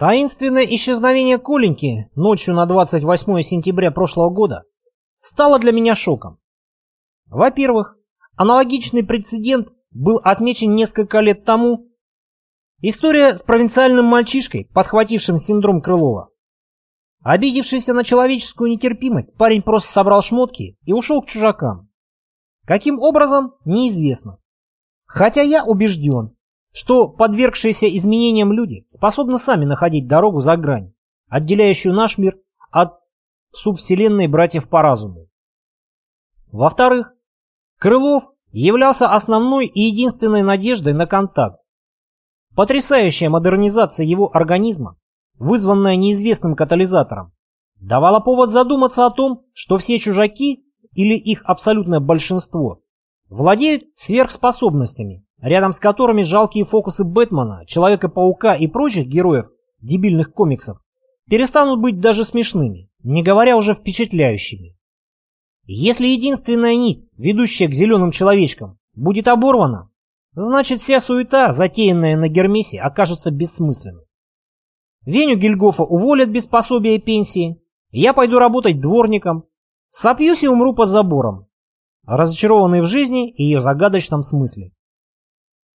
Таинственное исчезновение Коленьки ночью на 28 сентября прошлого года стало для меня шоком. Во-первых, аналогичный прецедент был отмечен несколько лет тому. История с провинциальным мальчишкой, подхватившим синдром Крылова. Обидевшийся на человеческую нетерпимость, парень просто собрал шмотки и ушел к чужакам. Каким образом, неизвестно. Хотя я убежден, что подвергшиеся изменениям люди способны сами находить дорогу за грань, отделяющую наш мир от субвселенной братьев по разуму. Во-вторых, Крылов являлся основной и единственной надеждой на контакт. Потрясающая модернизация его организма, вызванная неизвестным катализатором, давала повод задуматься о том, что все чужаки, или их абсолютное большинство, владеют сверхспособностями, рядом с которыми жалкие фокусы Бэтмена, Человека-паука и прочих героев дебильных комиксов перестанут быть даже смешными, не говоря уже впечатляющими. Если единственная нить, ведущая к зеленым человечкам, будет оборвана, значит вся суета, затеянная на Гермесе, окажется бессмысленной. Веню Гильгофа уволят без пособия и пенсии, я пойду работать дворником, сопьюсь и умру под забором, разочарованный в жизни и ее загадочном смысле.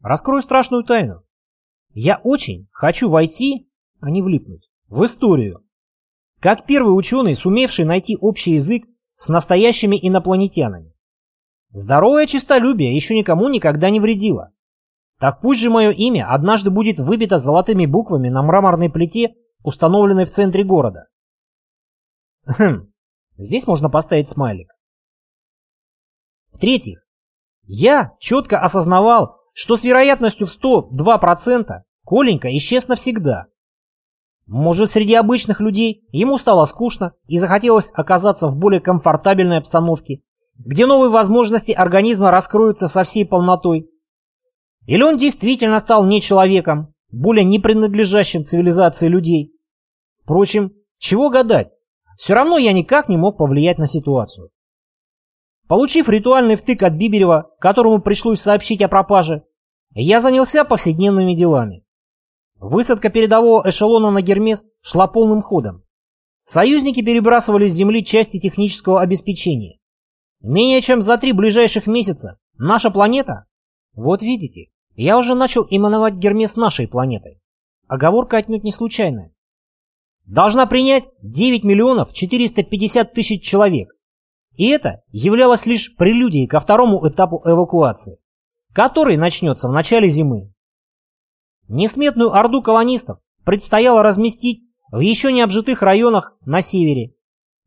Раскрою страшную тайну. Я очень хочу войти, а не влипнуть, в историю. Как первый ученый, сумевший найти общий язык с настоящими инопланетянами. Здоровое честолюбие еще никому никогда не вредило. Так пусть же мое имя однажды будет выбито золотыми буквами на мраморной плите, установленной в центре города. Хм, здесь можно поставить смайлик. В-третьих, я четко осознавал, что с вероятностью в 102% Коленька исчез навсегда. Может, среди обычных людей ему стало скучно и захотелось оказаться в более комфортабельной обстановке, где новые возможности организма раскроются со всей полнотой. Или он действительно стал не человеком, более не принадлежащим цивилизации людей. Впрочем, чего гадать, все равно я никак не мог повлиять на ситуацию. Получив ритуальный втык от Биберева, которому пришлось сообщить о пропаже, я занялся повседневными делами. Высадка передового эшелона на Гермес шла полным ходом. Союзники перебрасывали с земли части технического обеспечения. Менее чем за три ближайших месяца наша планета, вот видите, я уже начал именовать Гермес нашей планетой. Оговорка отнюдь не случайная. Должна принять 9 миллионов 450 тысяч человек. И это являлось лишь прелюдией ко второму этапу эвакуации, который начнется в начале зимы. Несметную орду колонистов предстояло разместить в еще не обжитых районах на севере,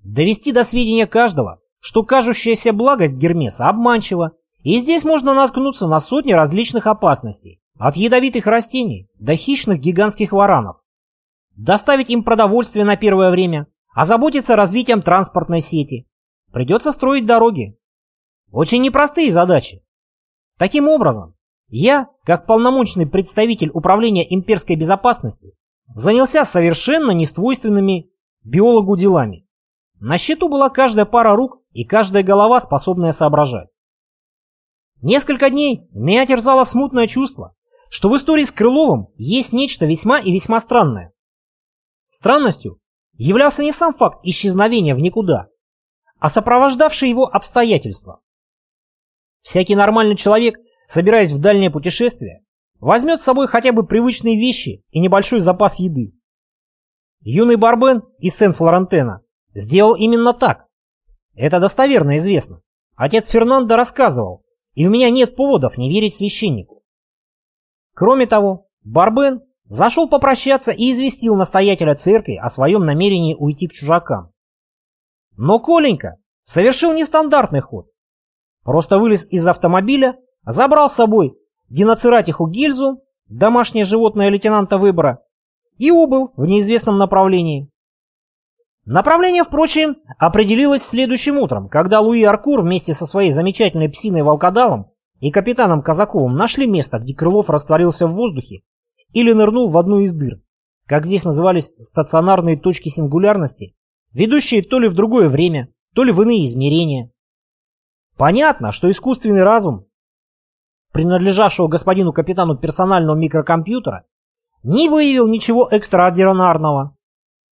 довести до сведения каждого, что кажущаяся благость Гермеса обманчива, и здесь можно наткнуться на сотни различных опасностей, от ядовитых растений до хищных гигантских варанов. Доставить им продовольствие на первое время, озаботиться развитием транспортной сети, Придется строить дороги. Очень непростые задачи. Таким образом, я, как полномочный представитель Управления имперской безопасности, занялся совершенно несвойственными биологу делами. На счету была каждая пара рук и каждая голова, способная соображать. Несколько дней меня терзало смутное чувство, что в истории с Крыловым есть нечто весьма и весьма странное. Странностью являлся не сам факт исчезновения в никуда, а сопровождавшие его обстоятельства. Всякий нормальный человек, собираясь в дальнее путешествие, возьмет с собой хотя бы привычные вещи и небольшой запас еды. Юный Барбен из Сен-Флорентена сделал именно так. Это достоверно известно. Отец Фернандо рассказывал, и у меня нет поводов не верить священнику. Кроме того, Барбен зашел попрощаться и известил настоятеля церкви о своем намерении уйти к чужакам. Но Коленька совершил нестандартный ход. Просто вылез из автомобиля, забрал с собой диноцератиху гильзу, домашнее животное лейтенанта выбора, и убыл в неизвестном направлении. Направление, впрочем, определилось следующим утром, когда Луи Аркур вместе со своей замечательной псиной волкодавом и капитаном Казаковым нашли место, где Крылов растворился в воздухе или нырнул в одну из дыр, как здесь назывались стационарные точки сингулярности, ведущие то ли в другое время, то ли в иные измерения. Понятно, что искусственный разум, принадлежавшего господину капитану персонального микрокомпьютера, не выявил ничего экстраординарного.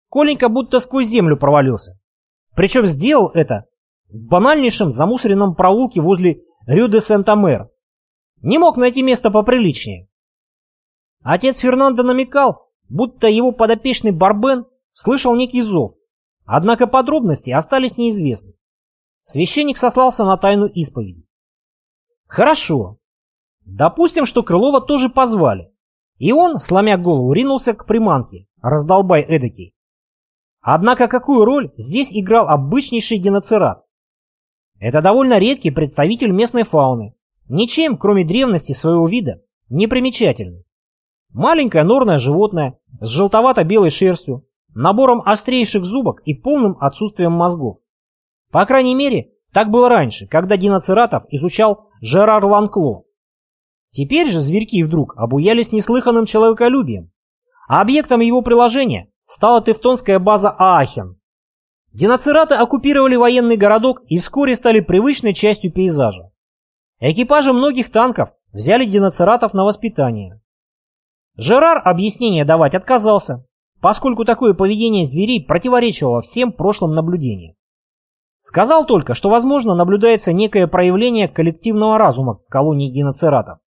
Коленька будто сквозь землю провалился. Причем сделал это в банальнейшем замусоренном проулке возле Рю-де-Сент-Амер. Не мог найти место поприличнее. Отец Фернандо намекал, будто его подопечный Барбен слышал некий зов, однако подробности остались неизвестны. Священник сослался на тайну исповеди. Хорошо. Допустим, что Крылова тоже позвали. И он, сломя голову, ринулся к приманке, раздолбай эдакий. Однако какую роль здесь играл обычнейший геноцерат? Это довольно редкий представитель местной фауны, ничем, кроме древности своего вида, не примечательный. Маленькое норное животное с желтовато-белой шерстью, набором острейших зубок и полным отсутствием мозгов. По крайней мере, так было раньше, когда диноцератов изучал Жерар Ланкло. Теперь же зверьки вдруг обуялись неслыханным человеколюбием, а объектом его приложения стала тевтонская база Аахен. Диноцераты оккупировали военный городок и вскоре стали привычной частью пейзажа. Экипажи многих танков взяли диноцератов на воспитание. Жерар объяснение давать отказался, поскольку такое поведение зверей противоречило всем прошлым наблюдениям. Сказал только, что, возможно, наблюдается некое проявление коллективного разума колонии диноцератов.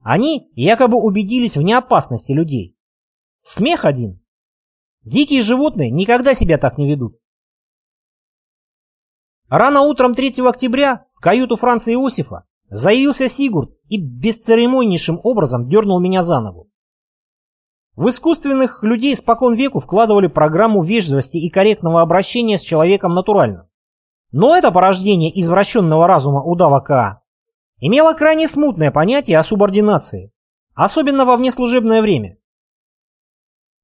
Они якобы убедились в неопасности людей. Смех один. Дикие животные никогда себя так не ведут. Рано утром 3 октября в каюту Франца Иосифа заявился Сигурд и бесцеремоннейшим образом дернул меня за ногу. В искусственных людей спокон веку вкладывали программу вежливости и корректного обращения с человеком натурально. Но это порождение извращенного разума удава К имело крайне смутное понятие о субординации, особенно во внеслужебное время.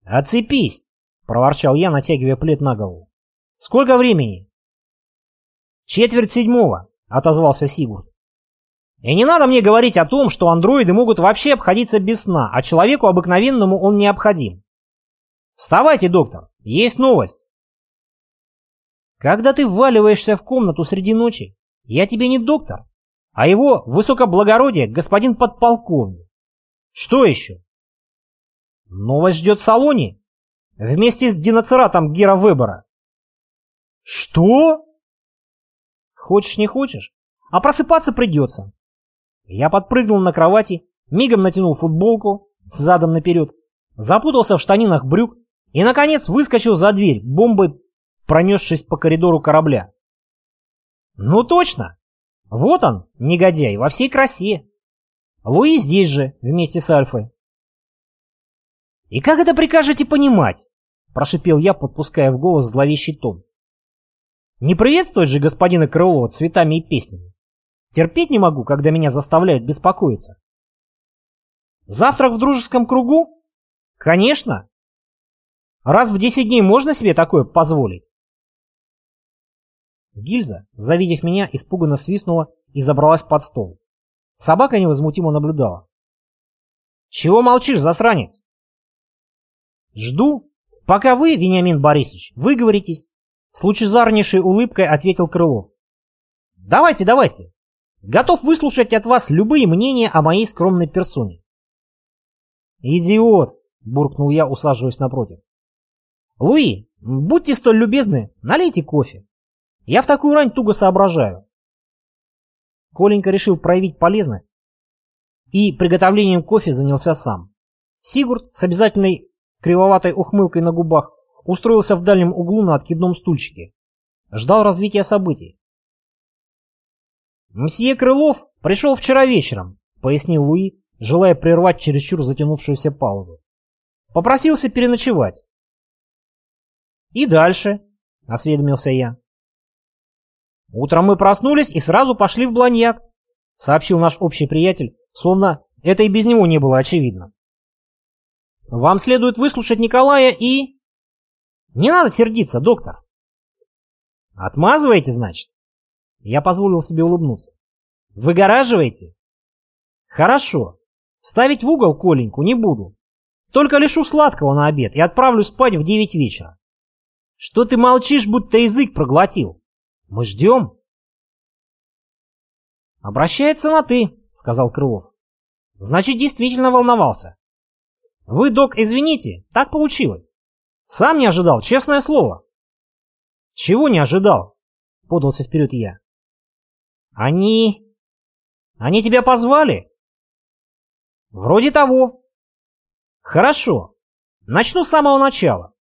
«Оцепись!» — проворчал я, натягивая плед на голову. «Сколько времени?» «Четверть седьмого», — отозвался Сигурд. «И не надо мне говорить о том, что андроиды могут вообще обходиться без сна, а человеку обыкновенному он необходим. Вставайте, доктор, есть новость». «Когда ты вваливаешься в комнату среди ночи, я тебе не доктор, а его высокоблагородие господин подполковник. Что еще?» «Новость ждет в салоне, вместе с диноцератом Гера Вебера». «Что?» Хочешь не хочешь, а просыпаться придется. Я подпрыгнул на кровати, мигом натянул футболку задом наперед, запутался в штанинах брюк и, наконец, выскочил за дверь, бомбой пронесшись по коридору корабля. Ну точно! Вот он, негодяй, во всей красе. Луи здесь же, вместе с Альфой. «И как это прикажете понимать?» – прошипел я, подпуская в голос зловещий тон. Не приветствовать же господина Крылова цветами и песнями. Терпеть не могу, когда меня заставляют беспокоиться. Завтрак в дружеском кругу? Конечно. Раз в десять дней можно себе такое позволить? Гильза, завидев меня, испуганно свистнула и забралась под стол. Собака невозмутимо наблюдала. «Чего молчишь, засранец?» «Жду, пока вы, Вениамин Борисович, выговоритесь с лучезарнейшей улыбкой ответил Крылов. «Давайте, давайте. Готов выслушать от вас любые мнения о моей скромной персоне». «Идиот!» — буркнул я, усаживаясь напротив. «Луи, будьте столь любезны, налейте кофе. Я в такую рань туго соображаю». Коленька решил проявить полезность и приготовлением кофе занялся сам. Сигурд с обязательной кривоватой ухмылкой на губах устроился в дальнем углу на откидном стульчике. Ждал развития событий. «Мсье Крылов пришел вчера вечером», — пояснил Луи, желая прервать чересчур затянувшуюся паузу. «Попросился переночевать». «И дальше», — осведомился я. «Утром мы проснулись и сразу пошли в Бланьяк», — сообщил наш общий приятель, словно это и без него не было очевидно. «Вам следует выслушать Николая и...» Не надо сердиться, доктор. Отмазываете, значит? Я позволил себе улыбнуться. Выгораживаете? Хорошо. Ставить в угол Коленьку не буду. Только лишу сладкого на обед и отправлю спать в девять вечера. Что ты молчишь, будто язык проглотил? Мы ждем. Обращается на «ты», — сказал Крылов. Значит, действительно волновался. Вы, док, извините, так получилось. Сам не ожидал, честное слово. Чего не ожидал? Подался вперед я. Они... Они тебя позвали? Вроде того. Хорошо. Начну с самого начала.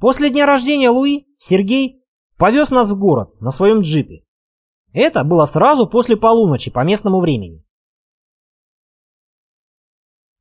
После дня рождения Луи Сергей повез нас в город на своем джипе. Это было сразу после полуночи по местному времени.